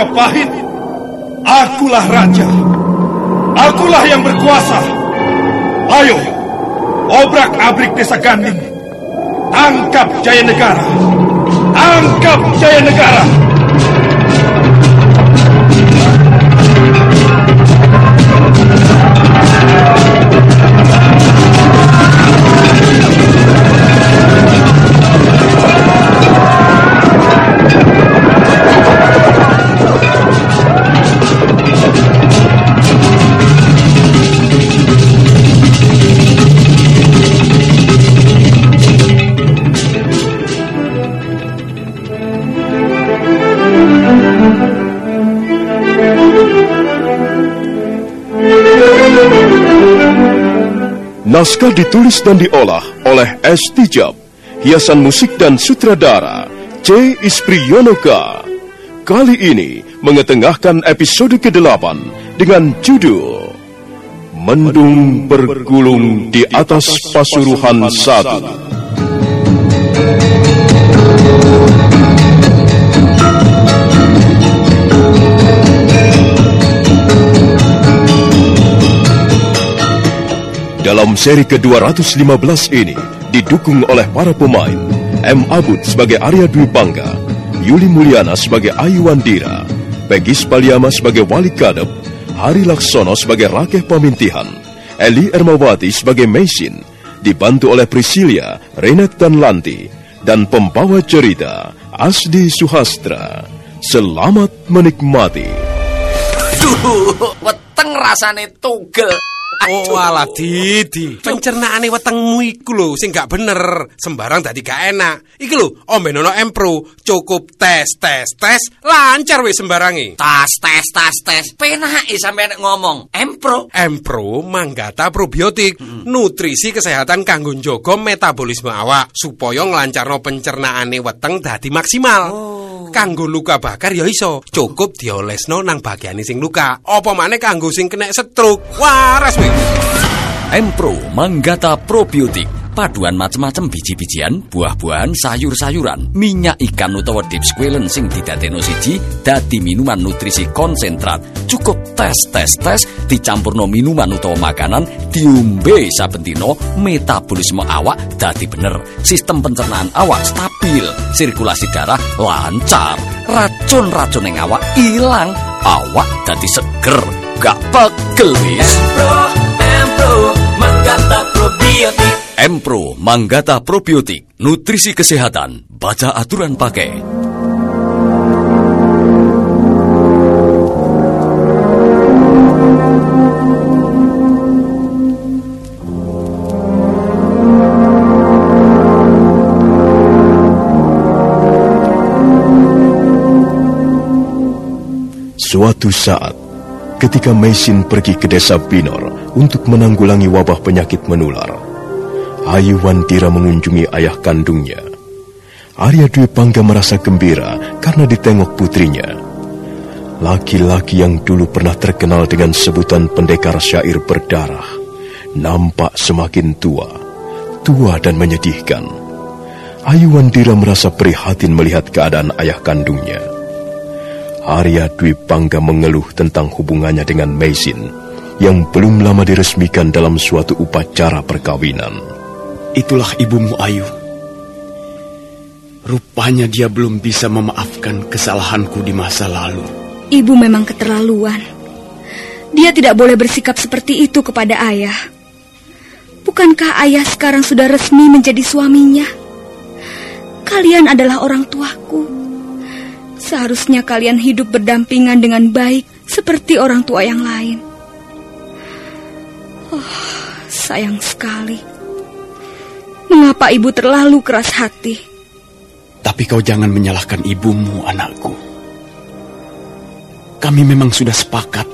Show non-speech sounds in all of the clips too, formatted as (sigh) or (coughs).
Majapahit. Akulah raja. Akulah yang berkuasa. Ayo, obrak-abrik desa Ganding. Tangkap Jaya Negara. Tangkap Jaya Negara. Naskah ditulis dan diolah oleh S. Tijab, hiasan musik dan sutradara C. Ispriyonoka. Kali ini mengetengahkan episode ke-8 dengan judul Mendung bergulung di atas Pasuruhan Satu. Dalam seri ke-215 ini didukung oleh para pemain M. Abud sebagai Arya Dwi Bangga, Yuli Mulyana sebagai Ayu Wandira, Pegis Paliama sebagai Wali Kadep, Hari Laksono sebagai Rakeh Pamintihan, Eli Ermawati sebagai Mesin, dibantu oleh Priscilia, Renet dan Lanti, dan pembawa cerita Asdi Suhastra. Selamat menikmati. Duh, weteng rasane tugel. Oh alah Didi, pencernaane wetengmu iku lho sing gak bener, sembarang dadi gak enak. Iki lho, ombenono Empro, cukup tes tes tes, lancar wis sembarangi. Tas tes tas tes. Penake sampe nek ngomong. Empro. Empro manggata probiotik, nutrisi kesehatan kanggo njaga metabolisme awak supaya nglancarno pencernaane weteng dadi maksimal. Kanggo luka bakar ya iso, cukup diolesno nang bagiane sing luka. Apa maneh kanggo sing kena stroke. Waras wis. Empro Manggata Probiotik Paduan macem-macem biji-bijian, buah-buahan, sayur-sayuran, minyak ikan utawa deep squalen sing didadekno siji dadi minuman nutrisi konsentrat. Cukup tes tes tes dicampurno minuman utawa makanan diombe saben metabolisme awak dadi bener. Sistem pencernaan awak stabil, sirkulasi darah lancar, racun-racun ing awak ilang, awak dadi seger, gak pegel wis. Empro Manggata Probiotik. Nutrisi Kesehatan. Baca aturan pakai. Suatu saat, ketika Meisin pergi ke desa Binor untuk menanggulangi wabah penyakit menular. Ayu Wantira mengunjungi ayah kandungnya. Arya Dwi Pangga merasa gembira karena ditengok putrinya. Laki-laki yang dulu pernah terkenal dengan sebutan pendekar syair berdarah, nampak semakin tua, tua dan menyedihkan. Ayu Wandira merasa prihatin melihat keadaan ayah kandungnya. Arya Dwi Pangga mengeluh tentang hubungannya dengan Meisin yang belum lama diresmikan dalam suatu upacara perkawinan. Itulah ibumu Ayu. Rupanya dia belum bisa memaafkan kesalahanku di masa lalu. Ibu memang keterlaluan. Dia tidak boleh bersikap seperti itu kepada ayah. Bukankah ayah sekarang sudah resmi menjadi suaminya? Kalian adalah orang tuaku. Seharusnya kalian hidup berdampingan dengan baik seperti orang tua yang lain. Oh, sayang sekali. Mengapa ibu terlalu keras hati? Tapi kau jangan menyalahkan ibumu, anakku. Kami memang sudah sepakat.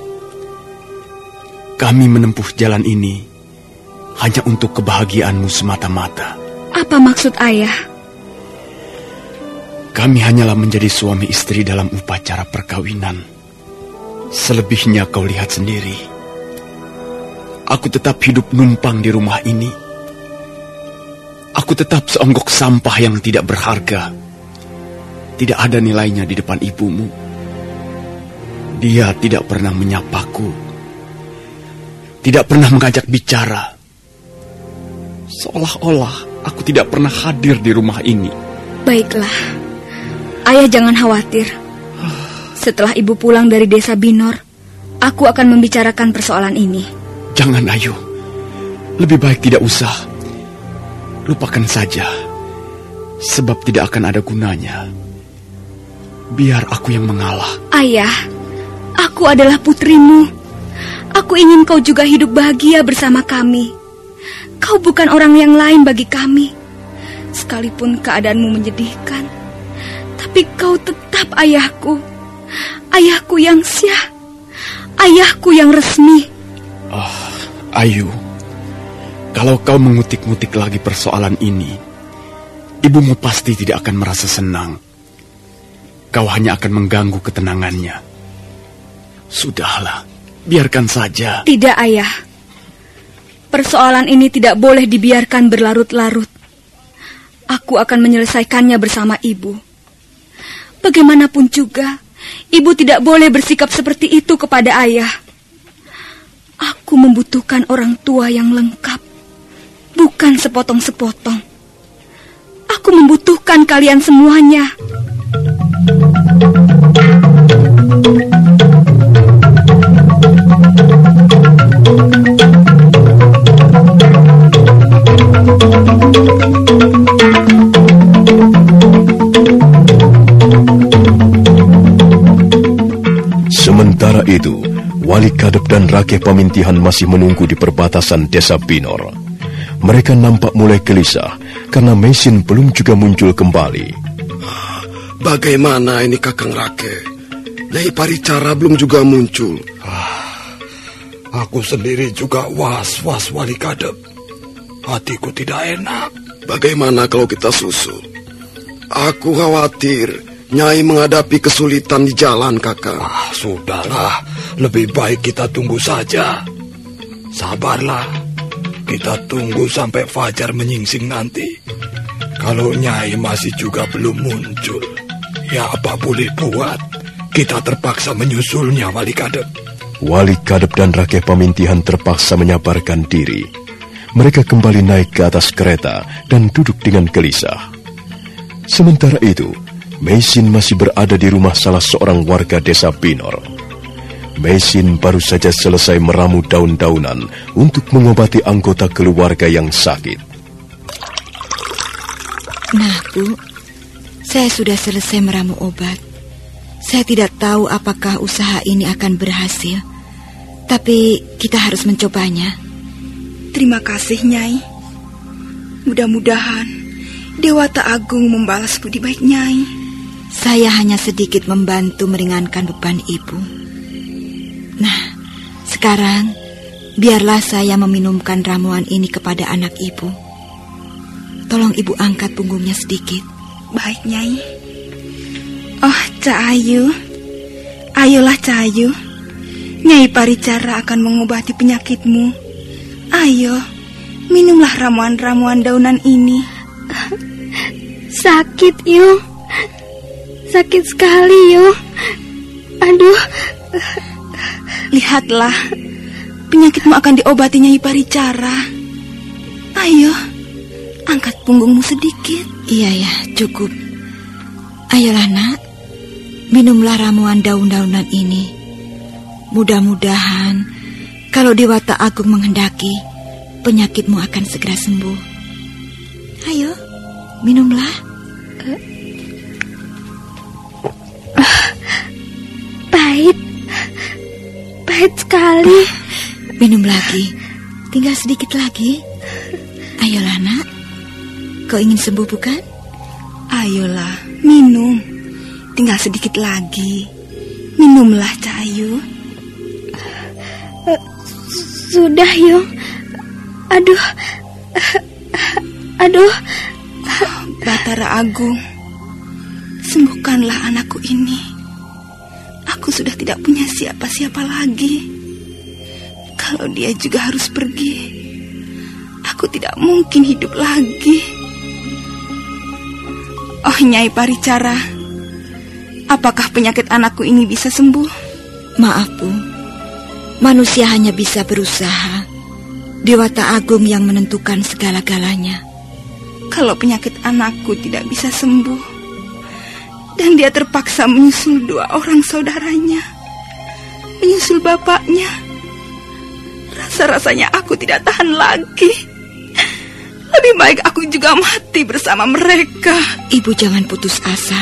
Kami menempuh jalan ini hanya untuk kebahagiaanmu semata-mata. Apa maksud ayah? Kami hanyalah menjadi suami istri dalam upacara perkawinan. Selebihnya kau lihat sendiri. Aku tetap hidup numpang di rumah ini. Aku tetap seonggok sampah yang tidak berharga. Tidak ada nilainya di depan ibumu. Dia tidak pernah menyapaku. Tidak pernah mengajak bicara. Seolah-olah aku tidak pernah hadir di rumah ini. Baiklah, ayah jangan khawatir. Setelah ibu pulang dari desa Binor, aku akan membicarakan persoalan ini. Jangan, Ayu. Lebih baik tidak usah. Lupakan saja. Sebab tidak akan ada gunanya. Biar aku yang mengalah. Ayah, aku adalah putrimu. Aku ingin kau juga hidup bahagia bersama kami. Kau bukan orang yang lain bagi kami. Sekalipun keadaanmu menyedihkan, tapi kau tetap ayahku. Ayahku yang syah. Ayahku yang resmi. Oh, Ayu. Kalau kau mengutik-ngutik lagi persoalan ini, ibumu pasti tidak akan merasa senang. Kau hanya akan mengganggu ketenangannya. Sudahlah, biarkan saja. Tidak, ayah. Persoalan ini tidak boleh dibiarkan berlarut-larut. Aku akan menyelesaikannya bersama ibu. Bagaimanapun juga, ibu tidak boleh bersikap seperti itu kepada ayah. Aku membutuhkan orang tua yang lengkap, bukan sepotong-sepotong. Aku membutuhkan kalian semuanya. Sementara itu, Wali Kadep dan Rakeh Pamintihan masih menunggu di perbatasan desa Binor. Mereka nampak mulai gelisah karena mesin belum juga muncul kembali. Bagaimana ini Kakang Rake? Nyai Paricara belum juga muncul. Aku sendiri juga was-was wali kadep. Hatiku tidak enak. Bagaimana kalau kita susul? Aku khawatir Nyai menghadapi kesulitan di jalan, Kakang. Ah, sudahlah. Lebih baik kita tunggu saja. Sabarlah. Kita tunggu sampai Fajar menyingsing nanti. Kalau Nyai masih juga belum muncul, ya apa boleh buat. Kita terpaksa menyusulnya, Wali Kadep. Wali Kadep dan Rakeh Pamintihan terpaksa menyabarkan diri. Mereka kembali naik ke atas kereta dan duduk dengan gelisah. Sementara itu, Meisin masih berada di rumah salah seorang warga desa Binor. Meisin baru saja selesai meramu daun-daunan untuk mengobati anggota keluarga yang sakit. Nah, Bu, saya sudah selesai meramu obat. Saya tidak tahu apakah usaha ini akan berhasil, tapi kita harus mencobanya. Terima kasih, Nyai. Mudah-mudahan Dewata Agung membalas budi baik Nyai. Saya hanya sedikit membantu meringankan beban ibu. Nah, Sekarang, biarlah saya meminumkan ramuan ini kepada anak ibu. Tolong ibu angkat punggungnya sedikit. Baik, Nyai. Oh, Cahayu. Ayolah, Cahayu. Nyai Paricara akan mengobati penyakitmu. Ayo, minumlah ramuan-ramuan daunan ini. Sakit, Yu. Sakit sekali, Yu. Aduh. Lihatlah, penyakitmu akan diobati Nyai Paricara. Ayo, angkat punggungmu sedikit. Iya ya, cukup. Ayolah nak, minumlah ramuan daun-daunan ini. Mudah-mudahan kalau Dewata Agung menghendaki, penyakitmu akan segera sembuh. Ayo, minumlah. Pahit. Pahit sekali. Minum lagi. Tinggal sedikit lagi. Ayolah nak. Kau ingin sembuh bukan? Ayolah, minum. Tinggal sedikit lagi. Minumlah, Cahayu. Sudah, Yu. Aduh. Aduh. Batara Agung, sembuhkanlah anakku ini. Aku sudah tidak punya siapa-siapa lagi. Kalau dia juga harus pergi, aku tidak mungkin hidup lagi. Oh, Nyai Paricara, apakah penyakit anakku ini bisa sembuh? Maaf, Bu. Manusia hanya bisa berusaha. Dewata Agung yang menentukan segala-galanya. Kalau penyakit anakku tidak bisa sembuh, dan dia terpaksa menyusul dua orang saudaranya, menyusul bapaknya, rasa-rasanya aku tidak tahan lagi. Lebih baik aku juga mati bersama mereka. Ibu jangan putus asa.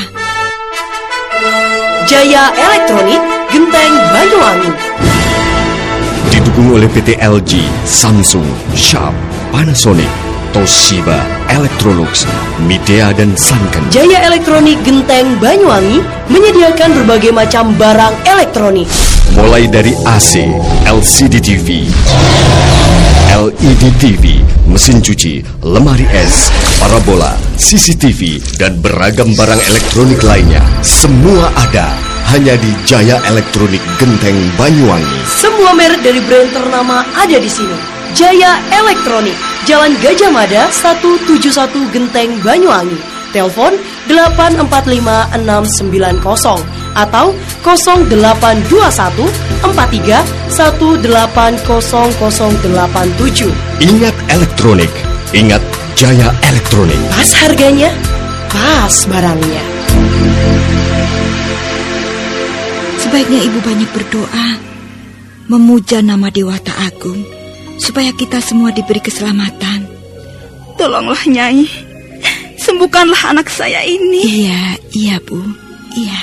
Jaya Elektronik Genteng Banyuwangi Didukung oleh PT LG, Samsung, Sharp, Panasonic, Toshiba, Electrolux, Midea dan Sanken. Jaya Elektronik Genteng Banyuwangi menyediakan berbagai macam barang elektronik Mulai dari AC, LCD TV, LED TV, mesin cuci, lemari es, parabola, CCTV, dan beragam barang elektronik lainnya. Semua ada hanya di Jaya Elektronik Genteng Banyuwangi. Semua merek dari brand ternama ada di sini. Jaya Elektronik, Jalan Gajah Mada 171 Genteng Banyuwangi. Telepon 845690 atau 0821 43 180087. Ingat elektronik, ingat Jaya Elektronik. Pas harganya, pas barangnya. Sebaiknya ibu banyak berdoa, memuja nama Dewata Agung, supaya kita semua diberi keselamatan. Tolonglah Nyai, sembuhkanlah anak saya ini. Iya, iya Bu, iya.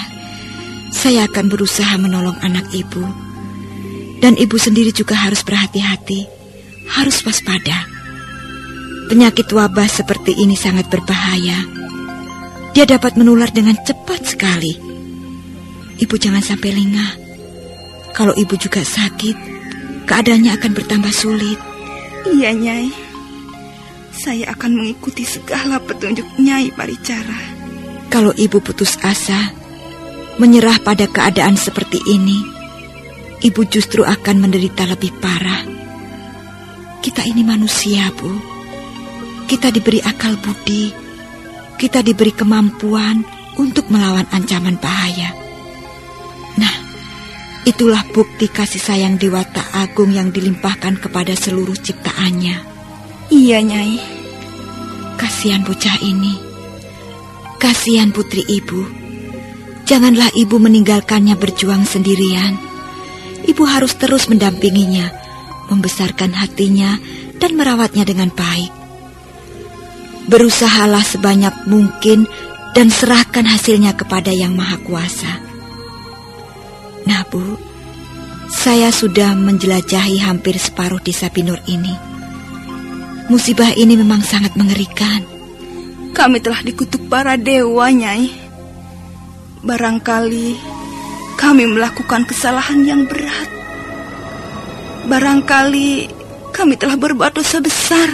Saya akan berusaha menolong anak ibu. Dan ibu sendiri juga harus berhati-hati, harus waspada. Penyakit wabah seperti ini sangat berbahaya. Dia dapat menular dengan cepat sekali. Ibu jangan sampai lengah. Kalau ibu juga sakit, keadaannya akan bertambah sulit. Iya, Nyai. Saya akan mengikuti segala petunjuk Nyai Paricara. Kalau ibu putus asa, menyerah pada keadaan seperti ini, ibu justru akan menderita lebih parah. Kita ini manusia, Bu. Kita diberi akal budi. Kita diberi kemampuan untuk melawan ancaman bahaya. Nah, itulah bukti kasih sayang Dewata Agung yang dilimpahkan kepada seluruh ciptaannya. Iya, Nyai. Kasihan bocah ini. Kasihan putri ibu. Janganlah ibu meninggalkannya berjuang sendirian. Ibu harus terus mendampinginya, membesarkan hatinya, dan merawatnya dengan baik. Berusahalah sebanyak mungkin dan serahkan hasilnya kepada Yang Maha Kuasa. Nah, Bu, saya sudah menjelajahi hampir separuh desa Binur ini. Musibah ini memang sangat mengerikan. Kami telah dikutuk para dewa, Nyai. Barangkali kami melakukan kesalahan yang berat. Barangkali kami telah berbuat dosa besar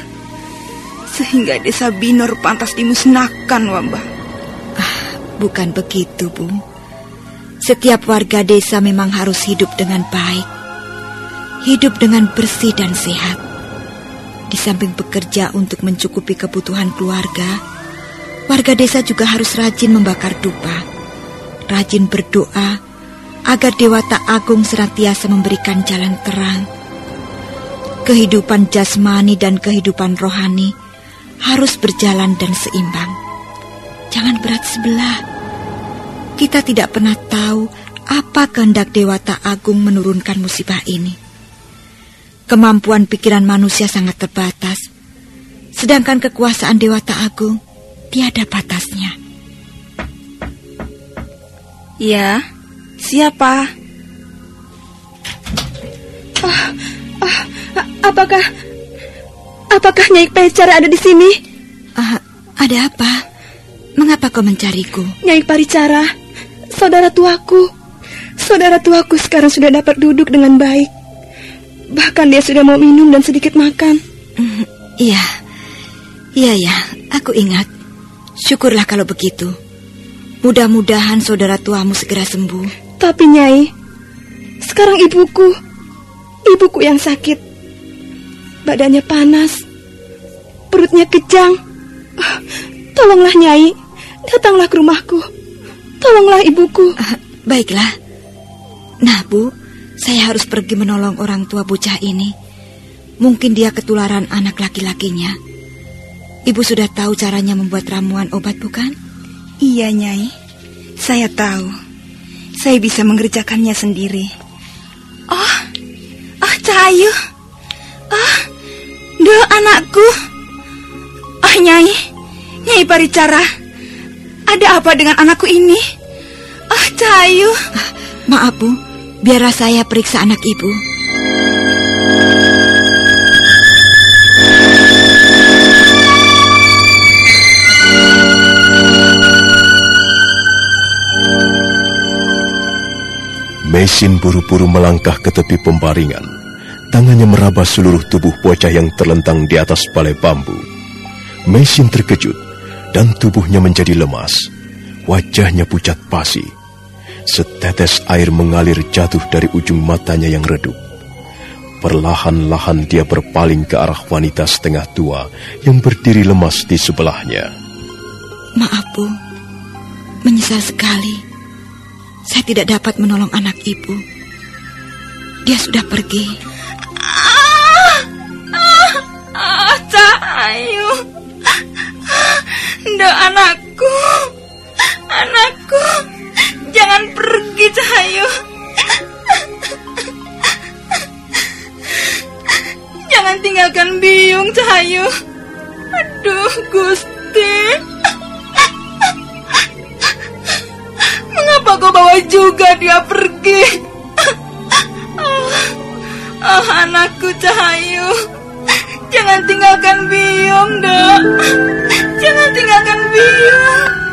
sehingga desa Binor pantas dimusnahkan, Wamba. Ah, bukan begitu, Bu. Setiap warga desa memang harus hidup dengan baik. Hidup dengan bersih dan sehat. Di samping bekerja untuk mencukupi kebutuhan keluarga, warga desa juga harus rajin membakar dupa, rajin berdoa agar Dewata Agung senantiasa memberikan jalan terang. Kehidupan jasmani dan kehidupan rohani harus berjalan dan seimbang. Jangan berat sebelah. Kita tidak pernah tahu apa kehendak Dewata Agung menurunkan musibah ini. Kemampuan pikiran manusia sangat terbatas, sedangkan kekuasaan Dewata Agung tiada batasnya. Ya, siapa? Oh, oh, apakah apakah Nyai Paricara ada di sini? Uh, ada apa? Mengapa kau mencariku? Nyai Paricara, saudara tuaku. Saudara tuaku sekarang sudah dapat duduk dengan baik. Bahkan dia sudah mau minum dan sedikit makan. Mm, iya, iya ya, aku ingat. Syukurlah kalau begitu. Mudah-mudahan saudara tuamu segera sembuh. Tapi Nyai, sekarang ibuku, ibuku yang sakit. Badannya panas, perutnya kejang. Tolonglah Nyai, datanglah ke rumahku. Tolonglah ibuku. Uh, baiklah. Nah, Bu, saya harus pergi menolong orang tua bocah ini. Mungkin dia ketularan anak laki-lakinya. Ibu sudah tahu caranya membuat ramuan obat, bukan? Iya, Nyai. Saya tahu. Saya bisa mengerjakannya sendiri. Oh, oh Cahayu. Oh, do anakku. Oh, Nyai. Nyai Paricara. Ada apa dengan anakku ini? Oh, Cahayu. Ah, maaf, Bu. Biarlah saya periksa anak ibu. Mesin buru-buru melangkah ke tepi pembaringan. Tangannya meraba seluruh tubuh bocah yang terlentang di atas balai bambu. Mesin terkejut dan tubuhnya menjadi lemas. Wajahnya pucat pasi. Setetes air mengalir jatuh dari ujung matanya yang redup. Perlahan-lahan dia berpaling ke arah wanita setengah tua yang berdiri lemas di sebelahnya. Maaf, Bu. Menyesal sekali. Saya tidak dapat menolong anak ibu. Dia sudah pergi. Ah, ah, ah, Cahayu. Ndo anakku. Anakku. Jangan pergi, Cahayu. Jangan tinggalkan Biung, Cahayu. Aduh, Gusti. Mengapa kau bawa juga dia pergi? Oh, oh anakku Cahayu. Jangan tinggalkan Biung, dok. Jangan tinggalkan Biung.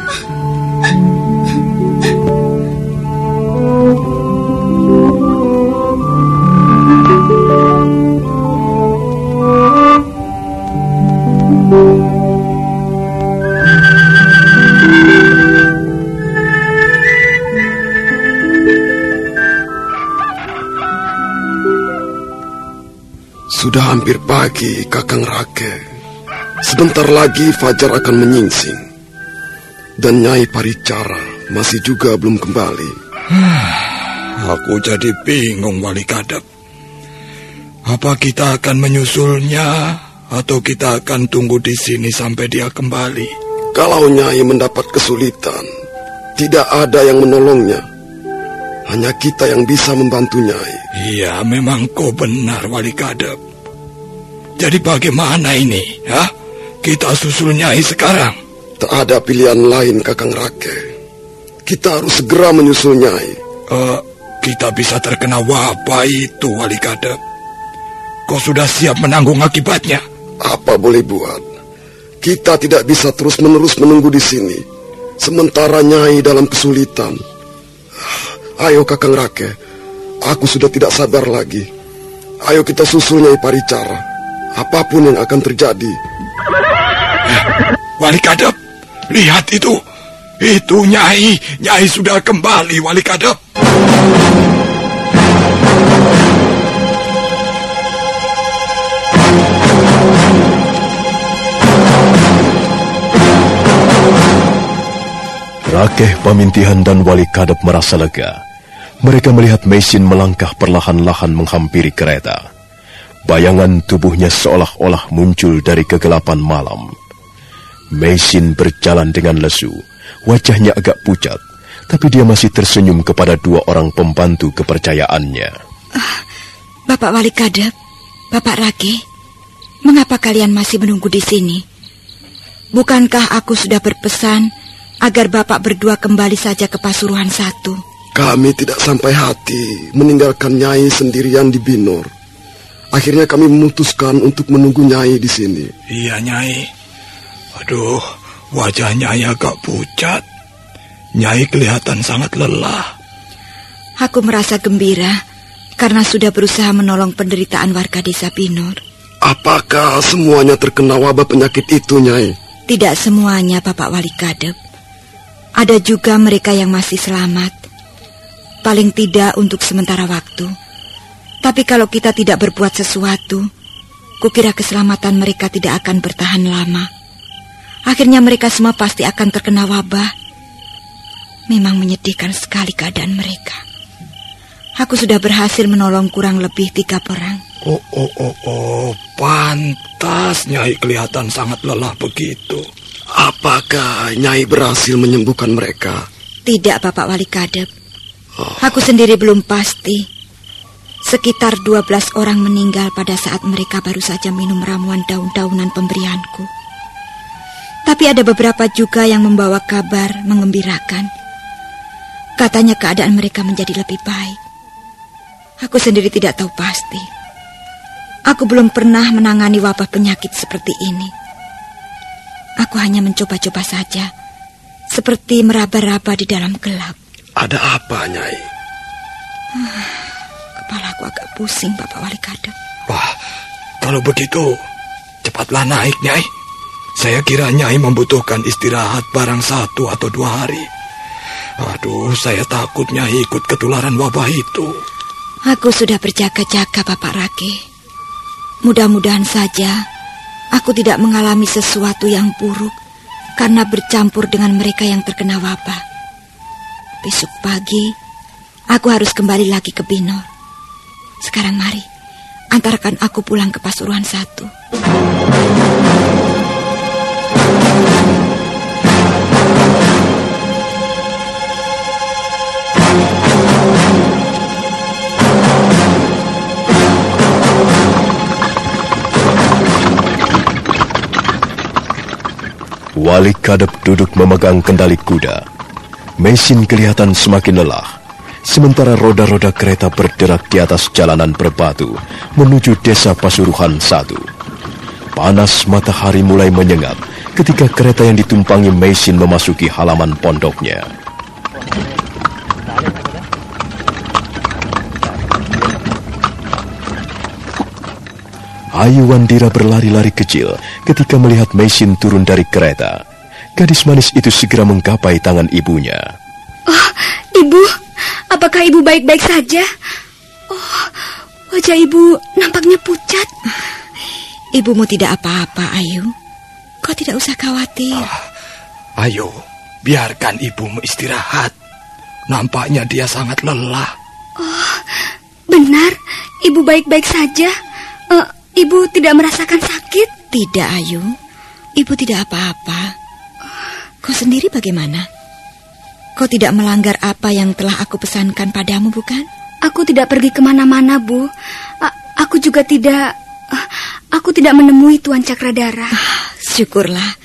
Pagi, Kakang Rake. Sebentar lagi Fajar akan menyingsing. Dan Nyai Paricara masih juga belum kembali. (sighs) Aku jadi bingung, Wali Kadep. Apa kita akan menyusulnya atau kita akan tunggu di sini sampai dia kembali? Kalau Nyai mendapat kesulitan, tidak ada yang menolongnya. Hanya kita yang bisa membantu Nyai. Iya, memang kau benar, Wali Kadep. Jadi bagaimana ini, ya? Kita susul Nyai sekarang. Tak ada pilihan lain, Kakang Rake. Kita harus segera menyusul Nyai. Uh, kita bisa terkena wabah itu, Wali Kadep. Kau sudah siap menanggung akibatnya? Apa boleh buat? Kita tidak bisa terus-menerus menunggu di sini. Sementara Nyai dalam kesulitan. Ayo Kakang Rake, aku sudah tidak sabar lagi. Ayo kita susul Nyai Paricara. Apa pun yang akan terjadi. Eh, Wali Kadep, lihat itu. Itu Nyai. Nyai sudah kembali, Wali Kadep. Rakeh Pamintihan dan Wali Kadep merasa lega. Mereka melihat mesin melangkah perlahan-lahan menghampiri kereta. Bayangan tubuhnya seolah-olah muncul dari kegelapan malam. Mesin berjalan dengan lesu, wajahnya agak pucat, tapi dia masih tersenyum kepada dua orang pembantu kepercayaannya. Uh, Bapak Wali Kadep, Bapak Rake, mengapa kalian masih menunggu di sini? Bukankah aku sudah berpesan agar Bapak berdua kembali saja ke Pasuruan satu. Kami tidak sampai hati meninggalkan Nyai sendirian di Binor. Akhirnya kami memutuskan untuk menunggu Nyai di sini. Iya, Nyai. Aduh, wajah Nyai agak pucat. Nyai kelihatan sangat lelah. Aku merasa gembira karena sudah berusaha menolong penderitaan warga desa Binor. Apakah semuanya terkena wabah penyakit itu, Nyai? Tidak semuanya, Bapak Wali Kadep. Ada juga mereka yang masih selamat. Paling tidak untuk sementara waktu. Tapi kalau kita tidak berbuat sesuatu, kukira keselamatan mereka tidak akan bertahan lama. Akhirnya mereka semua pasti akan terkena wabah. Memang menyedihkan sekali keadaan mereka. Aku sudah berhasil menolong kurang lebih tiga orang. Oh, oh, oh, oh, pantas Nyai kelihatan sangat lelah begitu. Apakah Nyai berhasil menyembuhkan mereka? Tidak, Bapak Wali Kadep. Oh. Aku sendiri belum pasti. Sekitar 12 orang meninggal pada saat mereka baru saja minum ramuan daun-daunan pemberianku. Tapi ada beberapa juga yang membawa kabar mengembirakan. Katanya keadaan mereka menjadi lebih baik. Aku sendiri tidak tahu pasti. Aku belum pernah menangani wabah penyakit seperti ini. Aku hanya mencoba-coba saja, seperti meraba-raba di dalam gelap. Ada apa, Nyai? Kepala aku agak pusing, Bapak Wali Kadep. Wah, kalau begitu, cepatlah naik, Nyai. Saya kira Nyai membutuhkan istirahat barang satu atau dua hari. Aduh, saya takut Nyai ikut ketularan wabah itu. Aku sudah berjaga-jaga, Bapak Rake. Mudah-mudahan saja Aku tidak mengalami sesuatu yang buruk karena bercampur dengan mereka yang terkena wabah. Besok pagi, aku harus kembali lagi ke Binor. Sekarang mari, antarkan aku pulang ke Pasuruan satu. Wali Kadep duduk memegang kendali kuda. Mesin kelihatan semakin lelah. Sementara roda-roda kereta berderak di atas jalanan berbatu menuju desa Pasuruhan satu. Panas matahari mulai menyengat ketika kereta yang ditumpangi mesin memasuki halaman pondoknya. Ayu Wandira berlari-lari kecil ketika melihat Mesin turun dari kereta. Gadis manis itu segera menggapai tangan ibunya. Oh, ibu, apakah ibu baik-baik saja? Oh, wajah ibu nampaknya pucat. Ibumu tidak apa-apa, Ayu. Kau tidak usah khawatir. Ah, ayo, biarkan ibumu istirahat. Nampaknya dia sangat lelah. Oh, benar, ibu baik-baik saja. Uh, Ibu tidak merasakan sakit? Tidak, Ayu. Ibu tidak apa-apa. Kau sendiri bagaimana? Kau tidak melanggar apa yang telah aku pesankan padamu, bukan? Aku tidak pergi ke mana-mana, Bu. A aku juga tidak... Aku tidak menemui Tuan Cakradara. Ah, syukurlah.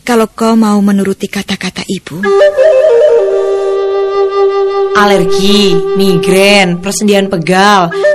Kalau kau mau menuruti kata-kata ibu alergi, migrain, persendian pegal,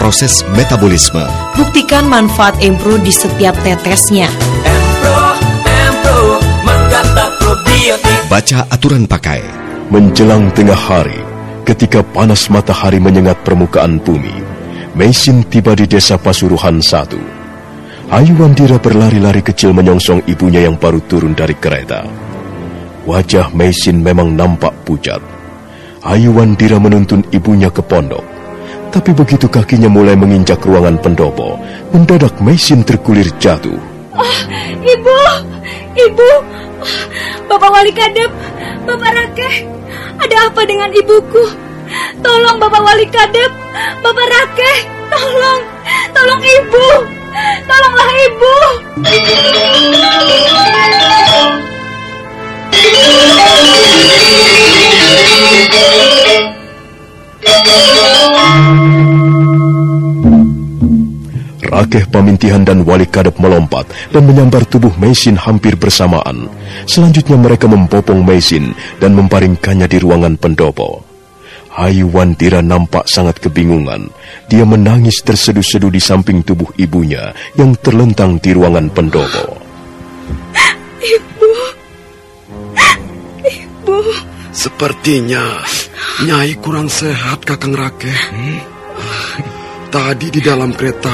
proses metabolisme. Buktikan manfaat Empro di setiap tetesnya. Baca aturan pakai. Menjelang tengah hari, ketika panas matahari menyengat permukaan bumi, Meisin tiba di desa Pasuruhan satu. Ayu Wandira berlari-lari kecil menyongsong ibunya yang baru turun dari kereta. Wajah Meisin memang nampak pucat. Ayu Wandira menuntun ibunya ke pondok. Tapi begitu kakinya mulai menginjak ruangan pendopo, mendadak Meisin terkulir jatuh. Oh, ibu, ibu, Bapak Wali Kadep, Bapak Rakeh, ada apa dengan ibuku? Tolong Bapak Wali Kadep, Bapak Rakeh, tolong, tolong ibu. Tolonglah ibu. Rakeh Pamintihan dan Wali Kadep melompat dan menyambar tubuh Mesin hampir bersamaan. Selanjutnya mereka membopong Mesin dan memparingkannya di ruangan pendopo. Ayu Wandira nampak sangat kebingungan. Dia menangis terseduh-seduh di samping tubuh ibunya yang terlentang di ruangan pendopo. Ibu, ibu. Sepertinya Nyai kurang sehat, Kakang Rake. Hmm? Tadi di dalam kereta,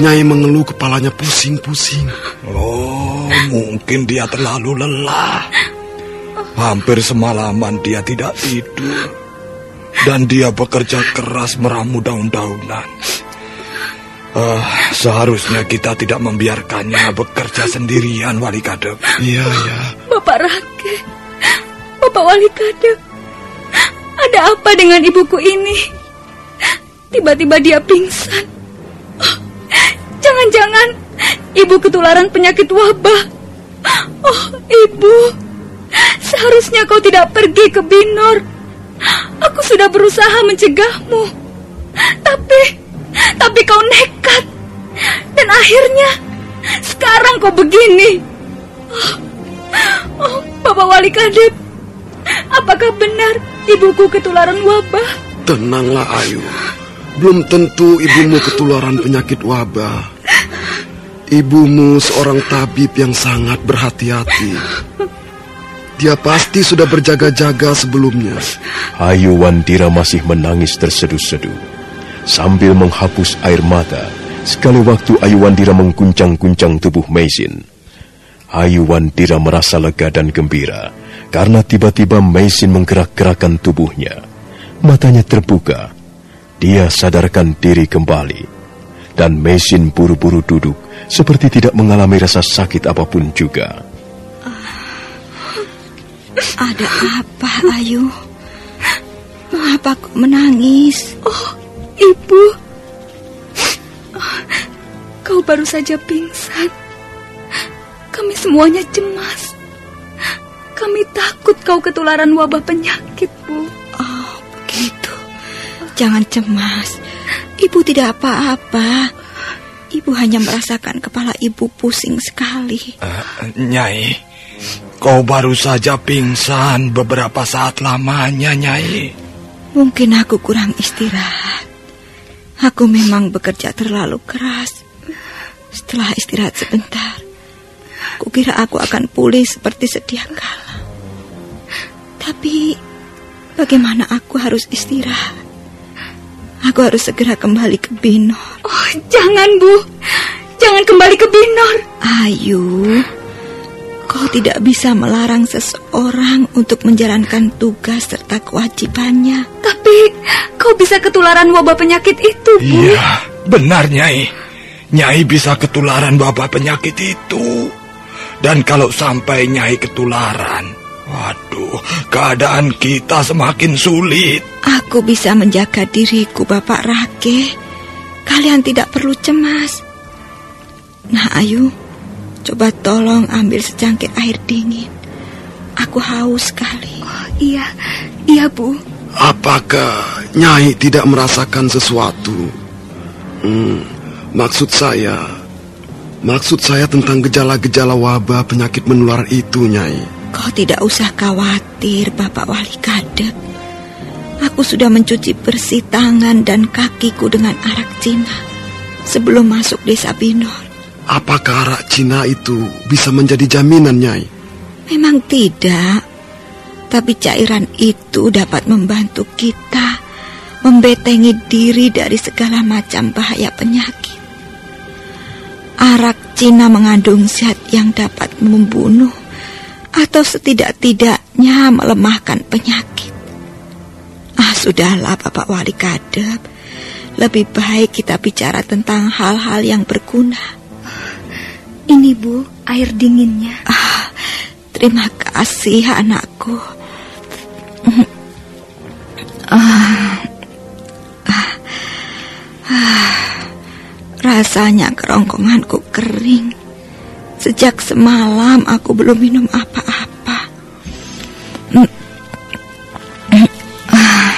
Nyai mengeluh kepalanya pusing-pusing. Oh, mungkin dia terlalu lelah. Hampir semalaman dia tidak tidur dan dia bekerja keras meramu daun-daunan. Uh, seharusnya kita tidak membiarkannya bekerja sendirian, Wali Kadep. Iya, iya. Bapak Rake, Bapak Wali Kadep, ada apa dengan ibuku ini? Tiba-tiba dia pingsan. Jangan-jangan ibu ketularan penyakit wabah. Oh, ibu, seharusnya kau tidak pergi ke Binor Aku sudah berusaha mencegahmu. Tapi, tapi kau nekat. Dan akhirnya, sekarang kau begini. Oh, oh Bapak Wali Kadep, apakah benar ibuku ketularan wabah? Tenanglah Ayu, belum tentu ibumu ketularan penyakit wabah. Ibumu seorang tabib yang sangat berhati-hati. Dia pasti sudah berjaga-jaga sebelumnya. Ayu Wandira masih menangis terseduh-seduh. Sambil menghapus air mata, sekali waktu Ayu Wandira mengguncang-guncang tubuh Meisin. Ayu Wandira merasa lega dan gembira karena tiba-tiba Meisin menggerak-gerakkan tubuhnya. Matanya terbuka. Dia sadarkan diri kembali. Dan Meisin buru-buru duduk seperti tidak mengalami rasa sakit apa pun juga. Ada apa, Ayu? Mengapa kau menangis? Oh, Ibu. Kau baru saja pingsan. Kami semuanya cemas. Kami takut kau ketularan wabah penyakit, Bu. Oh, begitu. Jangan cemas. Ibu tidak apa-apa. Ibu hanya merasakan kepala ibu pusing sekali. Uh, nyai, Kau baru saja pingsan beberapa saat lamanya, Nyai. Mungkin aku kurang istirahat. Aku memang bekerja terlalu keras. Setelah istirahat sebentar, kukira aku akan pulih seperti sedia kala. Tapi bagaimana aku harus istirahat? Aku harus segera kembali ke Binor. Oh, jangan, Bu. Jangan kembali ke Binor. Ayu, Kau tidak bisa melarang seseorang untuk menjalankan tugas serta kewajibannya. Tapi kau bisa ketularan wabah penyakit itu, Bu. Iya, benar, Nyai. Nyai bisa ketularan wabah penyakit itu. Dan kalau sampai Nyai ketularan, waduh, keadaan kita semakin sulit. Aku bisa menjaga diriku, Bapak Rake. Kalian tidak perlu cemas. Nah, Ayu, coba tolong ambil secangkir air dingin. Aku haus sekali. Oh, iya, iya Bu. Apakah Nyai tidak merasakan sesuatu? Hmm, maksud saya, maksud saya tentang gejala-gejala wabah penyakit menular itu, Nyai. Kau tidak usah khawatir, Bapak Wali Kadep. Aku sudah mencuci bersih tangan dan kakiku dengan arak Cina sebelum masuk desa Binor. Apakah arak Cina itu bisa menjadi jaminan, Nyai? Memang tidak. Tapi cairan itu dapat membantu kita membetengi diri dari segala macam bahaya penyakit. Arak Cina mengandung zat yang dapat membunuh atau setidak-tidaknya melemahkan penyakit. Ah, sudahlah Bapak Wali Kadep. Lebih baik kita bicara tentang hal-hal yang berguna. Ini Bu, air dinginnya. Ah, terima kasih anakku. Ah, ah, rasanya kerongkonganku kering. Sejak semalam aku belum minum apa-apa. Ah,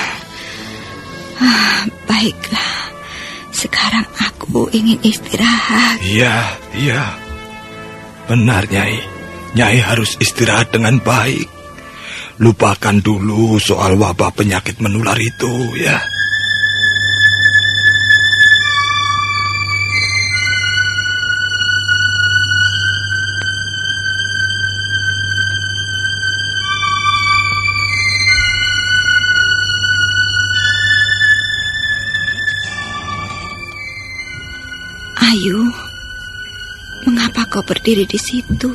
ah, baiklah, sekarang aku ingin istirahat. Iya, iya. Benar, Nyai. Nyai harus istirahat dengan baik. Lupakan dulu soal wabah penyakit menular itu ya. Berdiri di situ?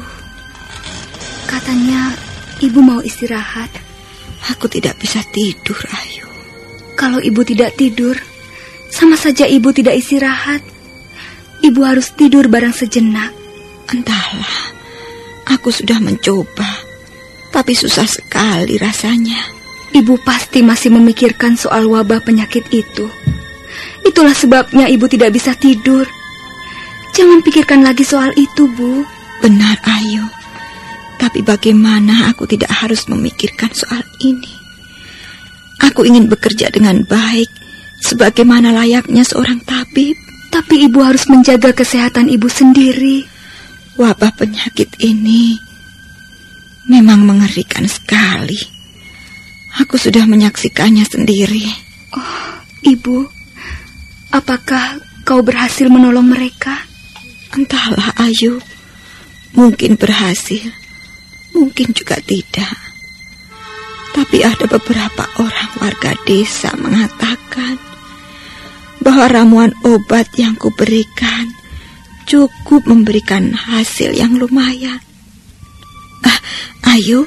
Katanya Ibu mau istirahat. Aku tidak bisa tidur, Ayu. Kalau ibu tidak tidur, sama saja ibu tidak istirahat. Ibu harus tidur barang sejenak. Entahlah, aku sudah mencoba, tapi susah sekali rasanya. Ibu pasti masih memikirkan soal wabah penyakit itu. Itulah sebabnya ibu tidak bisa tidur. Jangan pikirkan lagi soal itu, Bu. Benar, Ayu. Tapi bagaimana aku tidak harus memikirkan soal ini? Aku ingin bekerja dengan baik, sebagaimana layaknya seorang tabib. Tapi ibu harus menjaga kesehatan ibu sendiri. Wabah penyakit ini memang mengerikan sekali. Aku sudah menyaksikannya sendiri. Oh, ibu, apakah kau berhasil menolong mereka? Entahlah, Ayu. Mungkin berhasil mungkin juga tidak. Tapi ada beberapa orang warga desa mengatakan bahwa ramuan obat yang kuberikan cukup memberikan hasil yang lumayan. Ah, ayo,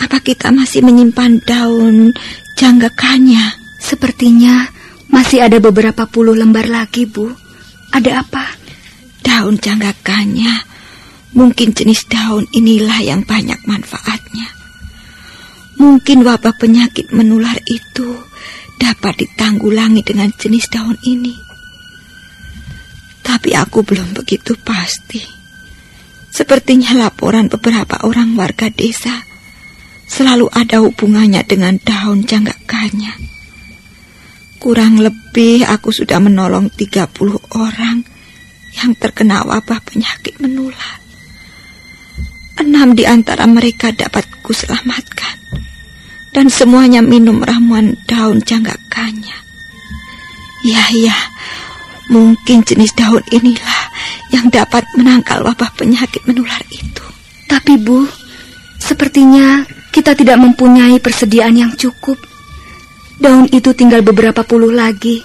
apa kita masih menyimpan daun janggakannya? Sepertinya masih ada beberapa puluh lembar lagi, Bu. Ada apa? Daun janggakannya Mungkin jenis daun inilah yang banyak manfaatnya. Mungkin wabah penyakit menular itu dapat ditanggulangi dengan jenis daun ini. Tapi aku belum begitu pasti. Sepertinya laporan beberapa orang warga desa selalu ada hubungannya dengan daun janggakannya. Kurang lebih aku sudah menolong 30 orang yang terkena wabah penyakit menular. Enam di antara mereka dapat kuselamatkan. Dan semuanya minum ramuan daun janggakannya. Ya, ya, mungkin jenis daun inilah yang dapat menangkal wabah penyakit menular itu. Tapi Bu, sepertinya kita tidak mempunyai persediaan yang cukup. Daun itu tinggal beberapa puluh lagi.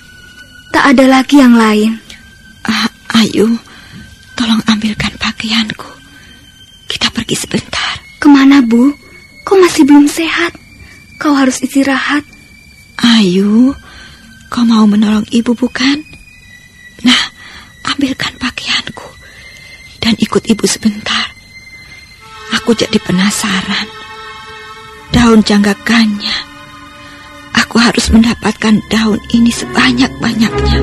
Tak ada lagi yang lain. Ayo, tolong ambilkan pakaianku. Kita pergi sebentar. Ke mana, Bu? Kau masih belum sehat. Kau harus istirahat. Ayu, kau mau menolong ibu bukan? Nah, ambilkan pakaianku dan ikut ibu sebentar. Aku jadi penasaran. Daun janggakannya. Aku harus mendapatkan daun ini sebanyak-banyaknya.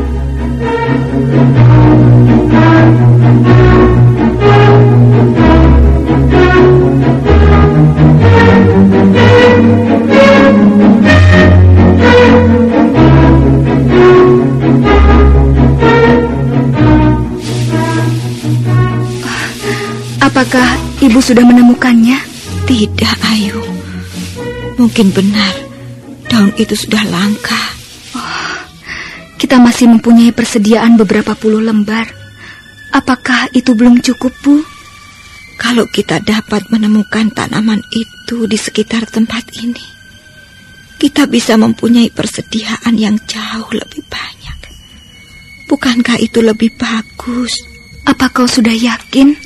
Apakah ibu sudah menemukannya? Tidak, Ayu. Mungkin benar. Daun itu sudah langka. Oh, kita masih mempunyai persediaan beberapa puluh lembar. Apakah itu belum cukup, Bu? Kalau kita dapat menemukan tanaman itu di sekitar tempat ini, kita bisa mempunyai persediaan yang jauh lebih banyak. Bukankah itu lebih bagus? Apa kau sudah yakin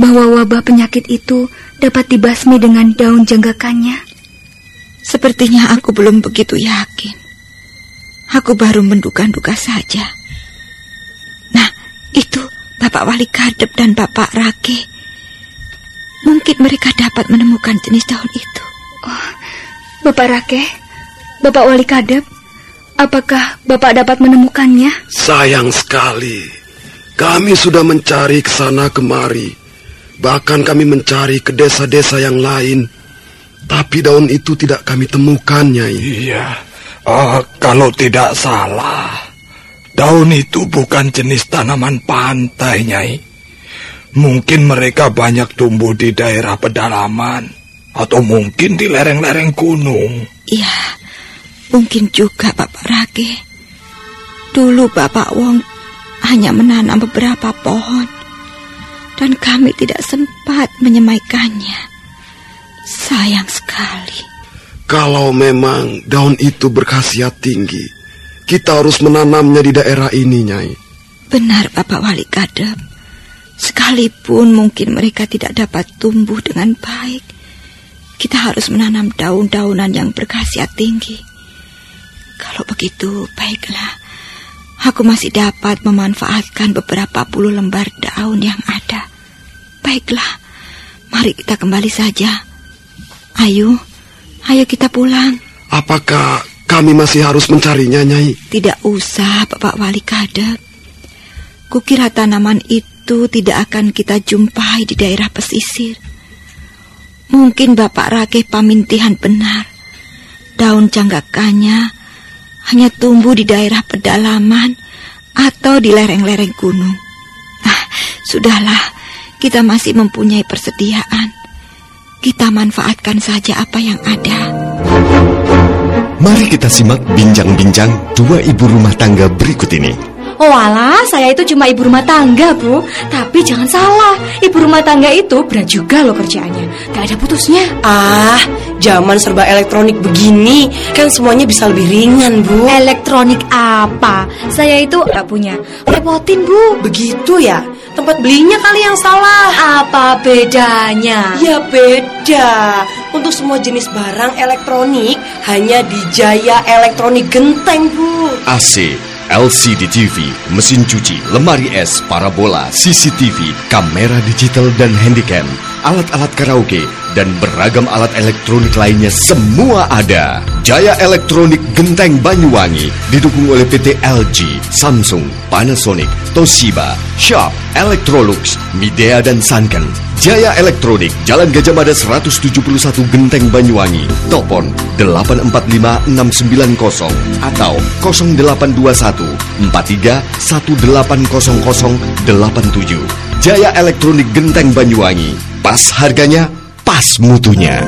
bahwa wabah penyakit itu dapat dibasmi dengan daun janggakannya? Sepertinya aku belum begitu yakin. Aku baru menduga-duga saja. Nah, itu Bapak Wali Kadep dan Bapak Rake. Mungkin mereka dapat menemukan jenis daun itu. Oh, Bapak Rake, Bapak Wali Kadep, apakah Bapak dapat menemukannya? Sayang sekali. Kami sudah mencari ke sana kemari. Bahkan kami mencari ke desa-desa yang lain. Tapi daun itu tidak kami temukan, Nyai. Iya. Uh, kalau tidak salah, daun itu bukan jenis tanaman pantai, Nyai. Mungkin mereka banyak tumbuh di daerah pedalaman atau mungkin di lereng-lereng gunung. Iya, mungkin juga Bapak Rage. Dulu Bapak Wong hanya menanam beberapa pohon dan kami tidak sempat menyemaikannya. Sayang sekali. Kalau memang daun itu berkhasiat tinggi, kita harus menanamnya di daerah ini, Nyai. Benar, Bapak Wali Kadep. Sekalipun mungkin mereka tidak dapat tumbuh dengan baik, kita harus menanam daun-daunan yang berkhasiat tinggi. Kalau begitu, baiklah. Aku masih dapat memanfaatkan beberapa puluh lembar daun yang ada. Baiklah, mari kita kembali saja. Ayo, ayo kita pulang. Apakah kami masih harus mencarinya, Nyai? Tidak usah, Bapak Wali Kadep. Kukira tanaman itu tidak akan kita jumpai di daerah pesisir. Mungkin Bapak Rakeh pamintihan benar. Daun canggakannya hanya tumbuh di daerah pedalaman atau di lereng-lereng gunung. Ah, sudahlah, kita masih mempunyai persediaan. Kita manfaatkan saja apa yang ada. Mari kita simak bincang-bincang dua ibu rumah tangga berikut ini. Oh alah, saya itu cuma ibu rumah tangga, Bu. Tapi jangan salah, ibu rumah tangga itu berat juga loh kerjaannya. Gak ada putusnya. Ah, zaman serba elektronik begini, kan semuanya bisa lebih ringan, Bu. Elektronik apa? Saya itu gak punya. Repotin, Bu. Begitu ya? Tempat belinya kali yang salah. Apa bedanya? Ya beda. Untuk semua jenis barang elektronik hanya di Jaya Elektronik Genteng, Bu. AC LCD TV, mesin cuci, lemari es, parabola, CCTV, kamera digital dan handycam, alat-alat karaoke, dan beragam alat elektronik lainnya semua ada. Jaya Elektronik Genteng Banyuwangi didukung oleh PT LG, Samsung, Panasonic, Toshiba, Sharp, Electrolux, Midea dan Sanken. Jaya Elektronik, Jalan Gajah Mada 171 Genteng Banyuwangi, telepon 845690 atau 0821 43 180087. Jaya Elektronik Genteng Banyuwangi, pas harganya, pas mutunya.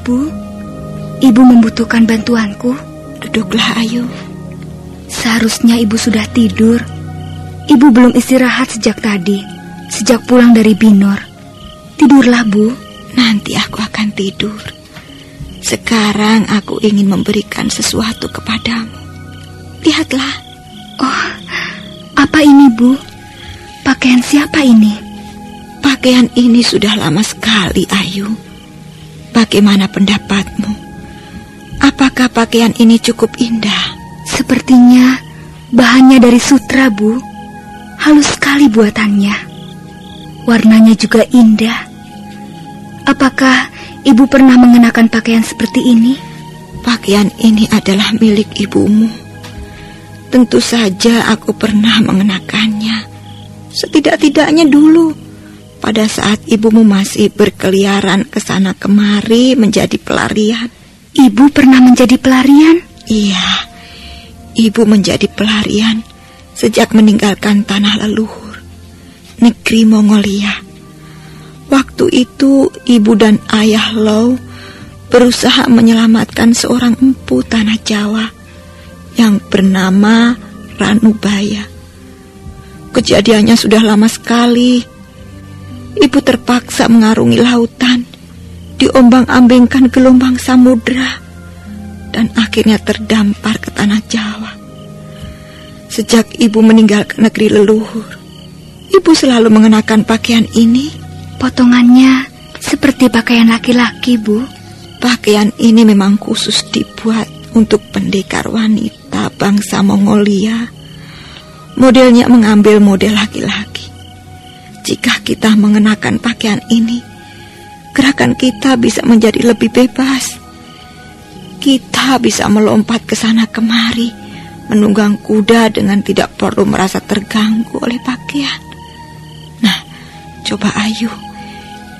Bu? Ibu membutuhkan bantuanku? Duduklah, Ayu. Seharusnya ibu sudah tidur. Ibu belum istirahat sejak tadi, sejak pulang dari Binor. Tidurlah, Bu. Nanti aku akan tidur. Sekarang aku ingin memberikan sesuatu kepadamu. Lihatlah. Oh, Apa ini, Bu? Pakaian siapa ini? Pakaian ini sudah lama sekali, Ayu. Bagaimana pendapatmu? Apakah pakaian ini cukup indah? Sepertinya bahannya dari sutra, Bu. Halus sekali buatannya. Warnanya juga indah. Apakah ibu pernah mengenakan pakaian seperti ini? Pakaian ini adalah milik ibumu. Tentu saja aku pernah mengenakannya. Setidak-tidaknya dulu, pada saat ibumu masih berkeliaran ke sana kemari menjadi pelarian. Ibu pernah menjadi pelarian? Iya, ibu menjadi pelarian sejak meninggalkan tanah leluhur, negeri Mongolia. Waktu itu ibu dan ayah Lau berusaha menyelamatkan seorang empu tanah Jawa yang bernama Ranubaya. Kejadiannya sudah lama sekali. Ibu terpaksa mengarungi lautan, diombang-ambingkan gelombang samudra, dan akhirnya terdampar ke tanah Jawa. Sejak ibu meninggal ke negeri leluhur, ibu selalu mengenakan pakaian ini. Potongannya seperti pakaian laki-laki, Bu. Pakaian ini memang khusus dibuat untuk pendekar wanita bangsa Mongolia. Modelnya mengambil model laki-laki. Jika kita mengenakan pakaian ini, gerakan kita bisa menjadi lebih bebas. Kita bisa melompat ke sana kemari, menunggang kuda dengan tidak perlu merasa terganggu oleh pakaian. Nah, coba Ayu,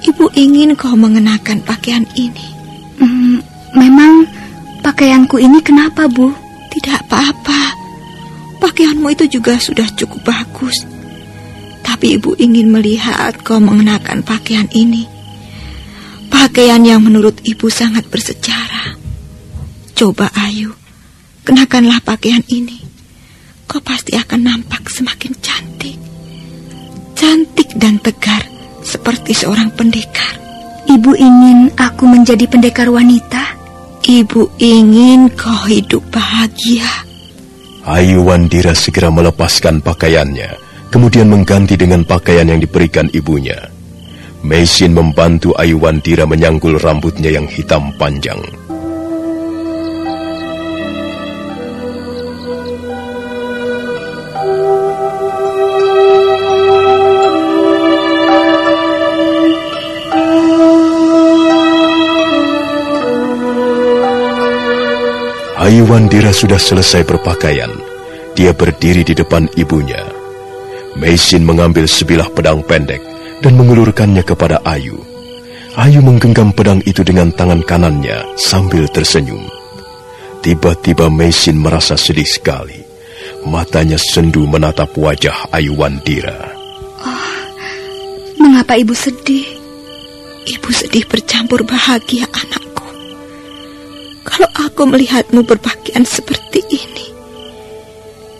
ibu ingin kau mengenakan pakaian ini. Hmm, memang pakaianku ini kenapa, Bu? Tidak apa-apa. Pakaianmu itu juga sudah cukup bagus. Tapi ibu ingin melihat kau mengenakan pakaian ini. Pakaian yang menurut ibu sangat bersejarah. Coba Ayu, kenakanlah pakaian ini. Kau pasti akan nampak semakin cantik. Cantik dan tegar seperti seorang pendekar. Ibu ingin aku menjadi pendekar wanita? Ibu ingin kau hidup bahagia. Ayu Wandira segera melepaskan pakaiannya, kemudian mengganti dengan pakaian yang diberikan ibunya. Meisin membantu Ayu Wandira menyangkul rambutnya yang hitam panjang. Ayu Wandira sudah selesai berpakaian. Dia berdiri di depan ibunya. Meisin mengambil sebilah pedang pendek dan mengulurkannya kepada Ayu. Ayu menggenggam pedang itu dengan tangan kanannya sambil tersenyum. Tiba-tiba Meisin merasa sedih sekali. Matanya sendu menatap wajah Ayu Wandira. Oh, mengapa ibu sedih? Ibu sedih bercampur bahagia anakku. Kalau aku melihatmu berpakaian seperti ini,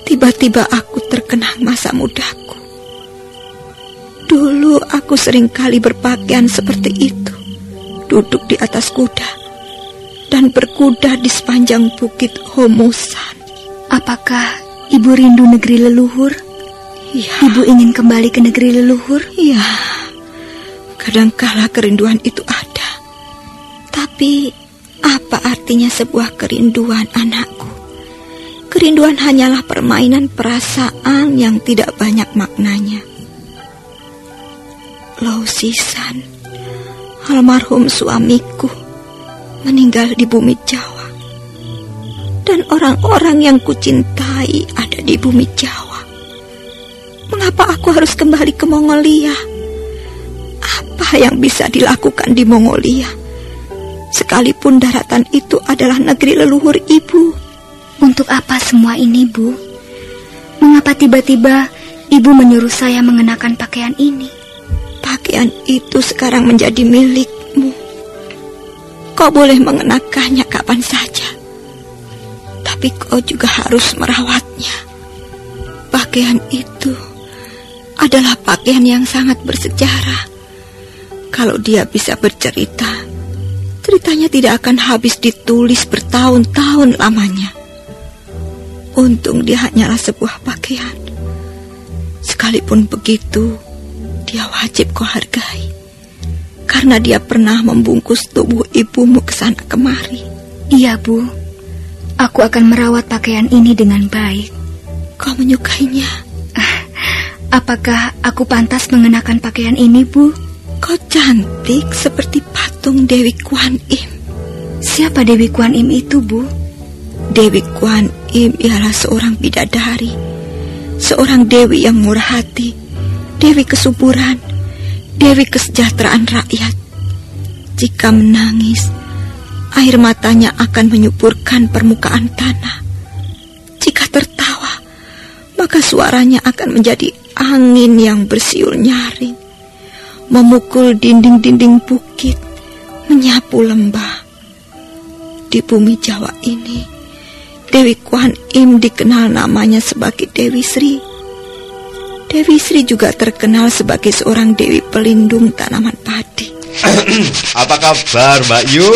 tiba-tiba aku terkenang masa mudaku. Dulu aku sering kali berpakaian seperti itu, duduk di atas kuda, dan berkuda di sepanjang bukit Homosan. Apakah ibu rindu negeri leluhur? Ya. Ibu ingin kembali ke negeri leluhur? Ya, kadangkala kerinduan itu ada. Tapi apa artinya sebuah kerinduan anakku? Kerinduan hanyalah permainan perasaan yang tidak banyak maknanya. Lausisan, almarhum suamiku, meninggal di bumi Jawa. Dan orang-orang yang kucintai ada di bumi Jawa. Mengapa aku harus kembali ke Mongolia? Apa yang bisa dilakukan di Mongolia? Sekalipun daratan itu adalah negeri leluhur ibu. Untuk apa semua ini, Bu? Mengapa tiba-tiba ibu menyuruh saya mengenakan pakaian ini? Pakaian itu sekarang menjadi milikmu. Kau boleh mengenakannya kapan saja. Tapi kau juga harus merawatnya. Pakaian itu adalah pakaian yang sangat bersejarah. Kalau dia bisa bercerita, ceritanya tidak akan habis ditulis bertahun-tahun lamanya. Untung dia hanyalah sebuah pakaian. Sekalipun begitu, dia wajib kau hargai. Karena dia pernah membungkus tubuh ibumu ke sana kemari. Iya, Bu. Aku akan merawat pakaian ini dengan baik. Kau menyukainya? Apakah aku pantas mengenakan pakaian ini, Bu? Kau cantik seperti patung Dewi Kuan Im. Siapa Dewi Kuan Im itu, Bu? Dewi Kuan Im ialah seorang bidadari. Seorang dewi yang murah hati. Dewi kesuburan. Dewi kesejahteraan rakyat. Jika menangis, air matanya akan menyuburkan permukaan tanah. Jika tertawa, maka suaranya akan menjadi angin yang bersiul nyaring, memukul dinding-dinding bukit, menyapu lembah. Di bumi Jawa ini, Dewi Kuan Im dikenal namanya sebagai Dewi Sri. Dewi Sri juga terkenal sebagai seorang dewi pelindung tanaman padi. (coughs) Apa kabar Mbak Yu?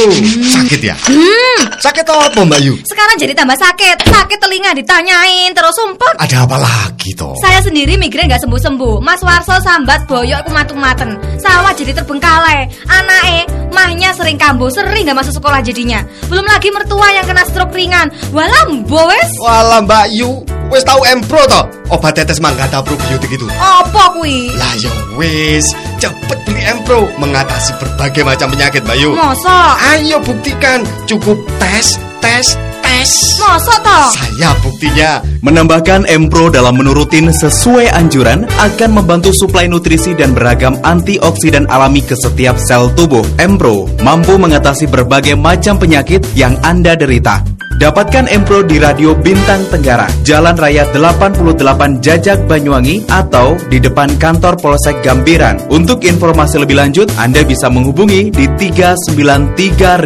Sakit ya? Hmm. Sakit apa Mbak Yu? Sekarang jadi tambah sakit. Sakit telinga ditanyain terus sumpah. Ada apa lagi toh? Saya sendiri migrain nggak sembuh-sembuh. Mas Warso sambat boyok aku matung-maten. Sawah jadi terbengkalai. Anake mahnya sering kambuh, sering nggak masuk sekolah jadinya. Belum lagi mertua yang kena stroke ringan. Walam boes. Walah Mbak Yu, wis tahu Empro toh? Obat tetes manggata probiotik itu. Apa kui? Lah ya wis, cepet beli Empro mengatasi berbagai macam penyakit Mbak Yu. Masa? Ayo buktikan, cukup tes, tes, tes. Masa toh? Saya buktinya. Menambahkan Empro dalam menu rutin sesuai anjuran akan membantu suplai nutrisi dan beragam antioksidan alami ke setiap sel tubuh. Empro mampu mengatasi berbagai macam penyakit yang Anda derita. Dapatkan Empro di Radio Bintang Tenggara, Jalan Raya 88 Jajak Banyuwangi atau di depan kantor Polsek Gambiran. Untuk informasi lebih lanjut, Anda bisa menghubungi di 393.000.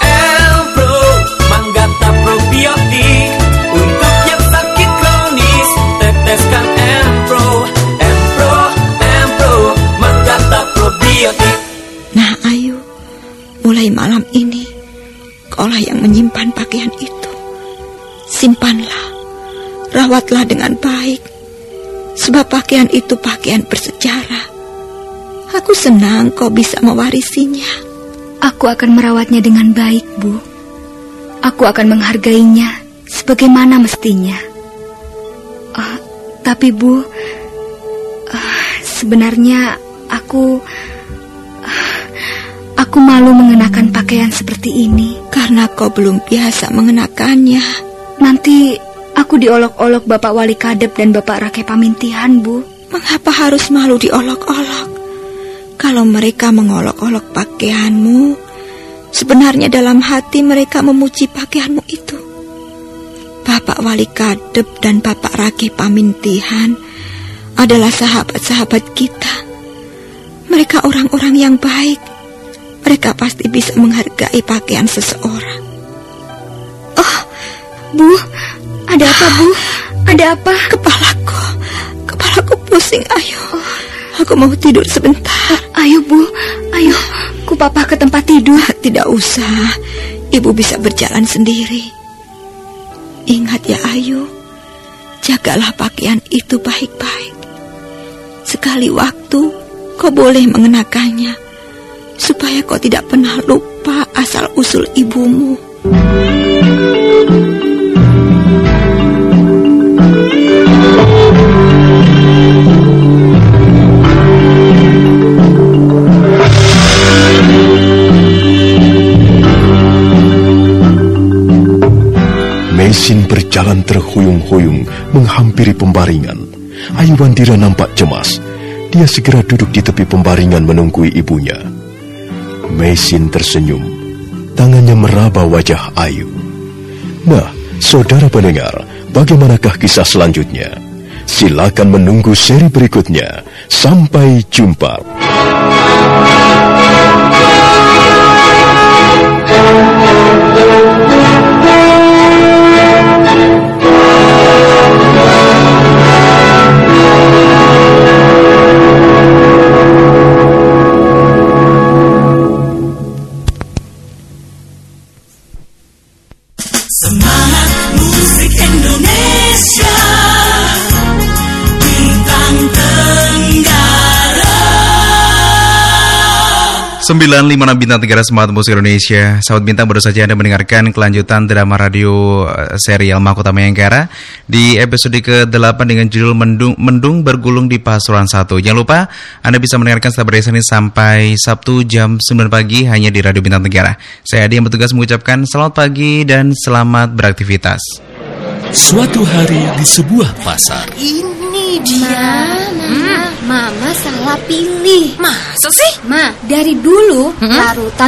Elpro Manggata probiotik Untuk yang sakit kronis Teteskan Empro Empro, Empro Manggata probiotik Nah, Ayu, mulai malam ini, kaulah yang menyimpan pakaian itu. Simpanlah, rawatlah dengan baik, sebab pakaian itu pakaian bersejarah. Aku senang kau bisa mewarisinya. Aku akan merawatnya dengan baik, Bu. Aku akan menghargainya sebagaimana mestinya. Ah, tapi, Bu, ah, sebenarnya aku aku malu mengenakan pakaian seperti ini Karena kau belum biasa mengenakannya. Nanti aku diolok-olok Bapak Wali Kadep dan Bapak Rake Pamintihan, Bu. Mengapa harus malu diolok-olok? Kalau mereka mengolok-olok pakaianmu, sebenarnya dalam hati mereka memuji pakaianmu itu. Bapak Wali Kadep dan Bapak Rake Pamintihan adalah sahabat-sahabat kita. Mereka orang-orang yang baik. Mereka pasti bisa menghargai pakaian seseorang. Oh, Bu, ada apa, Bu? Ada apa? Kepalaku, kepalaku pusing, ayo. Aku mau tidur sebentar. Ayo, Bu, ayo. Ku papa ke tempat tidur. Tidak usah, ibu bisa berjalan sendiri. Ingat ya, Ayu, jagalah pakaian itu baik-baik. Sekali waktu, kau boleh mengenakannya, supaya kau tidak pernah lupa asal-usul ibumu. Mesin berjalan terhuyung-huyung menghampiri pembaringan. Ayu Wandira nampak cemas. Dia segera duduk di tepi pembaringan menunggui ibunya. Mesin tersenyum. Tangannya meraba wajah Ayu. Nah, saudara pendengar, bagaimanakah kisah selanjutnya? Silakan menunggu seri berikutnya. Sampai jumpa. 956 Bintang Tenggara Semangat Musik Indonesia. Sahabat Bintang baru saja Anda mendengarkan kelanjutan drama radio eh, serial Mahkota Mayangkara Di episode ke-8 dengan judul Mendung, Mendung Bergulung di Pasuruan 1 Jangan lupa Anda bisa mendengarkan Sabar ini sampai Sabtu jam 9 pagi hanya di Radio Bintang Tenggara Saya Adi yang bertugas mengucapkan selamat pagi dan selamat beraktivitas. Suatu hari di sebuah pasar. Ini dia, Mama. Mama salah pilih. Masa sih? Ma, dari dulu larutan